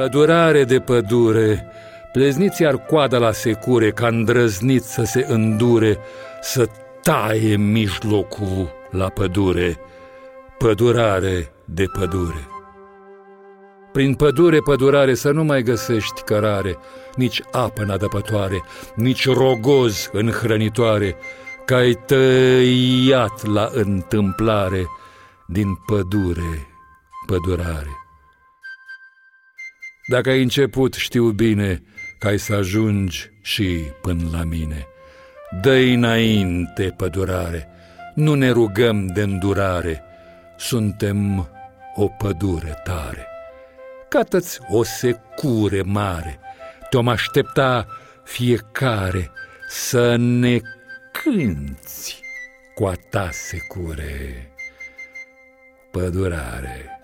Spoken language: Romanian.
Pădurare de pădure, plezniți ar coada la secure, ca îndrăznit să se îndure, să taie mijlocul la pădure, pădurare de pădure. Prin pădure, pădurare, să nu mai găsești cărare, nici apă nadăpătoare, nici rogoz în hrănitoare, că ai tăiat la întâmplare din pădure, pădurare. Dacă ai început, știu bine că ai să ajungi și până la mine. dă înainte, pădurare, nu ne rugăm de îndurare, suntem o pădure tare. Cată-ți o secure mare, te-om aștepta fiecare să ne cânți cu a ta secure. Pădurare.